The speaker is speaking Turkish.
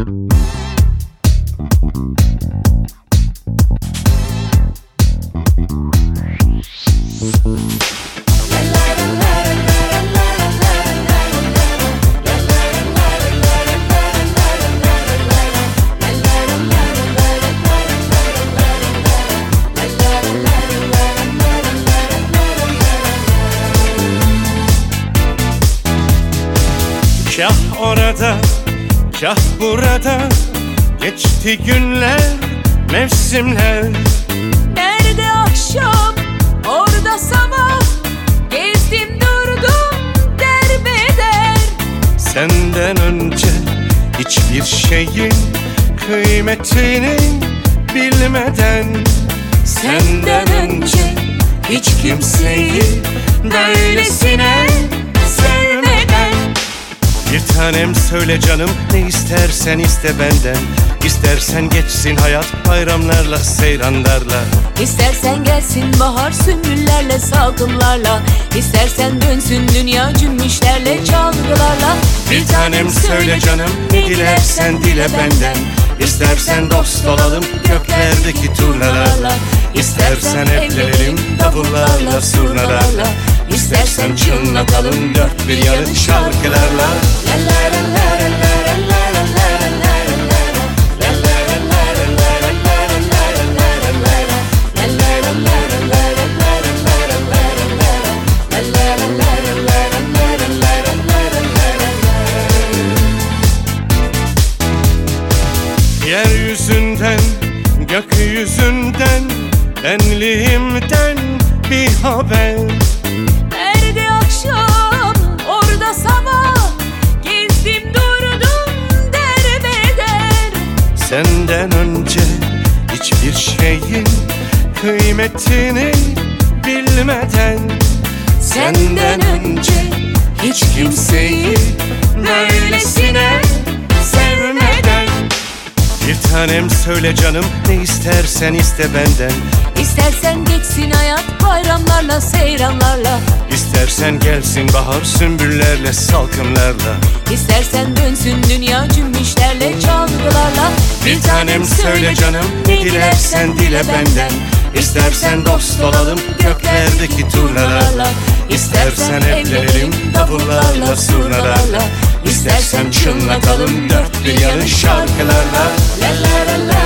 Kah orada. Kah burada Geçti günler Mevsimler. Nerede akşam, orada sabah. Gezdim durdum derbeder Senden önce Hiçbir şeyin Kıymetini Bilmeden. Senden önce hiç kimseyi böylesine tanem söyle canım ne istersen iste benden. İstersen geçsin hayat bayramlarla seyranlarla. İstersen gelsin bahar sümbüllerle salkımlarla İstersen dönsün dünya cümbüşlerle çalgılarla. Bir tanem söyle canım ne dilersen dile benden. İstersen dost olalım göklerdeki turnalarla. İstersen evlenelim davullarla surnalarla İstersen çınlatalım dört bir yanı şarkılarla. Yeryüzünden, gökyüzünden, benliğimden bir haber Senden önce hiçbir şeyin kıymetini bilmeden Senden önce hiç kimseyi böylesine sevmeden. Bir tanem söyle canım ne istersen iste benden. İstersen geçsin hayat bayramlarla seyranlarla. İstersen gelsin bahar sümbüllerle salkımlarla. İstersen dönsün dünya cümbüşlerle Bir tanem söyle canım ne dilersen dile benden. İstersen dost olalım göklerdeki turnalarla. İstersen evlenelim davullarla surnalarla İstersen çınlatalım dört bir yanı şarkılarla. La la la la la la